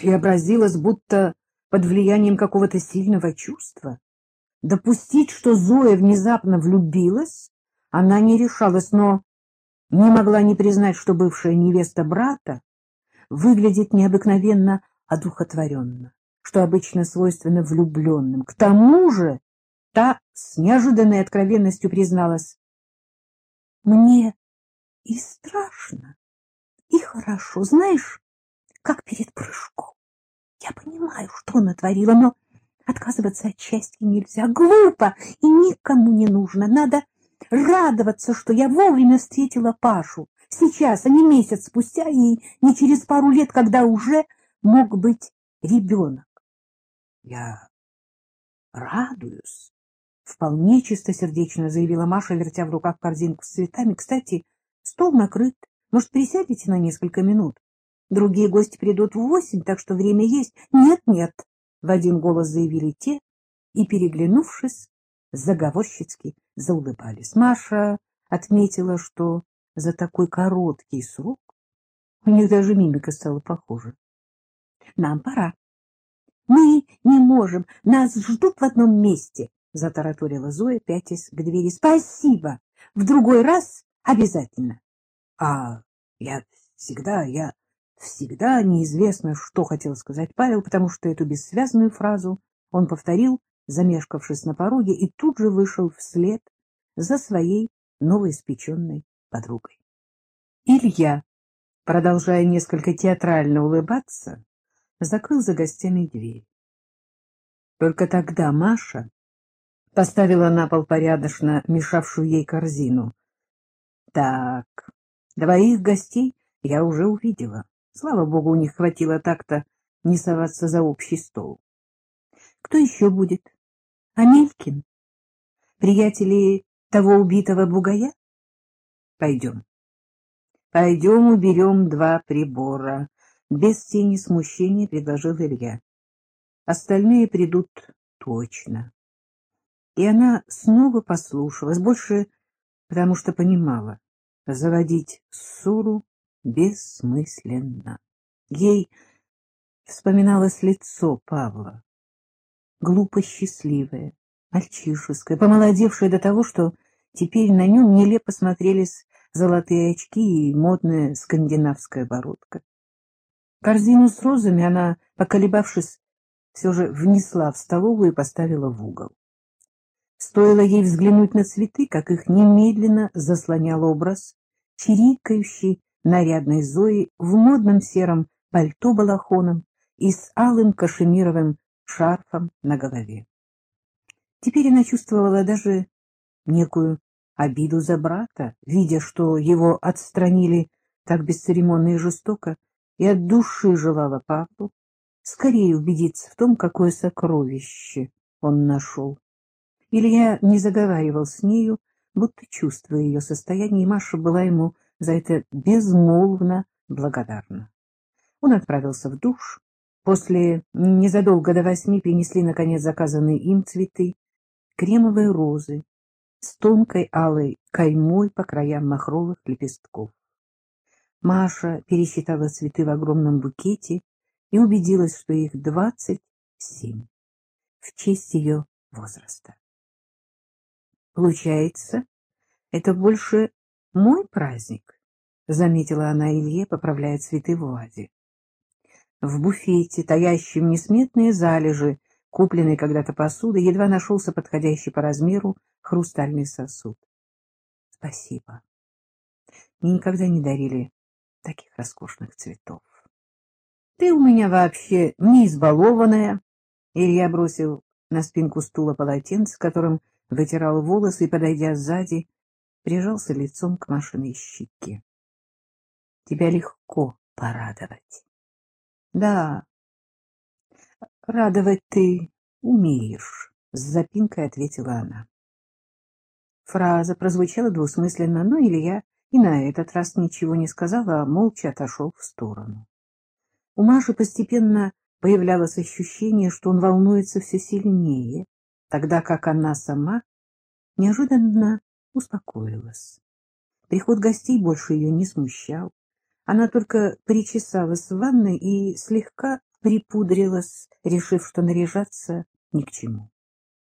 преобразилась будто под влиянием какого-то сильного чувства. Допустить, что Зоя внезапно влюбилась, она не решалась, но не могла не признать, что бывшая невеста брата выглядит необыкновенно одухотворенно, что обычно свойственно влюбленным. К тому же та с неожиданной откровенностью призналась. — Мне и страшно, и хорошо, знаешь, как перед прыжком. Я понимаю, что натворила, но отказываться от счастья нельзя. Глупо и никому не нужно. Надо радоваться, что я вовремя встретила Пашу. Сейчас, а не месяц спустя, и не через пару лет, когда уже мог быть ребенок. Я радуюсь, вполне чистосердечно заявила Маша, вертя в руках корзинку с цветами. Кстати, стол накрыт. Может, присядете на несколько минут? Другие гости придут в восемь, так что время есть. Нет, нет, в один голос заявили те и, переглянувшись, заговорщицки заулыбались. Маша отметила, что за такой короткий срок у них даже мимика стала похожа. — Нам пора. — Мы не можем, нас ждут в одном месте, — затараторила Зоя, пятясь к двери. — Спасибо. В другой раз обязательно. — А я всегда, я Всегда неизвестно, что хотел сказать Павел, потому что эту бессвязную фразу он повторил, замешкавшись на пороге, и тут же вышел вслед за своей новоиспеченной подругой. Илья, продолжая несколько театрально улыбаться, закрыл за гостями дверь. Только тогда Маша поставила на пол порядочно мешавшую ей корзину. Так, двоих гостей я уже увидела. Слава богу, у них хватило так-то не соваться за общий стол. Кто еще будет? Амелькин? Приятели того убитого бугая? Пойдем. Пойдем уберем два прибора. Без тени смущения предложил Илья. Остальные придут точно. И она снова послушалась, больше потому что понимала, заводить ссору бессмысленно. Ей вспоминалось лицо Павла, глупо счастливое, мальчишеское, помолодевшее до того, что теперь на нем нелепо смотрелись золотые очки и модная скандинавская бородка. Корзину с розами она, поколебавшись, все же внесла в столовую и поставила в угол. Стоило ей взглянуть на цветы, как их немедленно заслонял образ, чирикающий нарядной Зои в модном сером пальто-балахоном и с алым кашемировым шарфом на голове. Теперь она чувствовала даже некую обиду за брата, видя, что его отстранили так бесцеремонно и жестоко, и от души желала папу скорее убедиться в том, какое сокровище он нашел. Илья не заговаривал с нею, будто чувствуя ее состояние, и Маша была ему за это безмолвно благодарна. Он отправился в душ. После незадолго до восьми принесли, наконец, заказанные им цветы, кремовые розы с тонкой алой каймой по краям махровых лепестков. Маша пересчитала цветы в огромном букете и убедилась, что их двадцать семь, в честь ее возраста. Получается, это больше мой праздник, — заметила она Илье, поправляя цветы в вазе. В буфете, таящем несметные залежи, купленной когда-то посуды, едва нашелся подходящий по размеру хрустальный сосуд. — Спасибо. Мне никогда не дарили таких роскошных цветов. — Ты у меня вообще не избалованная. Илья бросил на спинку стула полотенце, которым вытирал волосы и, подойдя сзади, прижался лицом к Машиной щеке. — Тебя легко порадовать. — Да, радовать ты умеешь, — с запинкой ответила она. Фраза прозвучала двусмысленно, но Илья и на этот раз ничего не сказал, а молча отошел в сторону. У Маши постепенно появлялось ощущение, что он волнуется все сильнее, тогда как она сама неожиданно успокоилась. Приход гостей больше ее не смущал. Она только причесалась в ванной и слегка припудрилась, решив, что наряжаться ни к чему.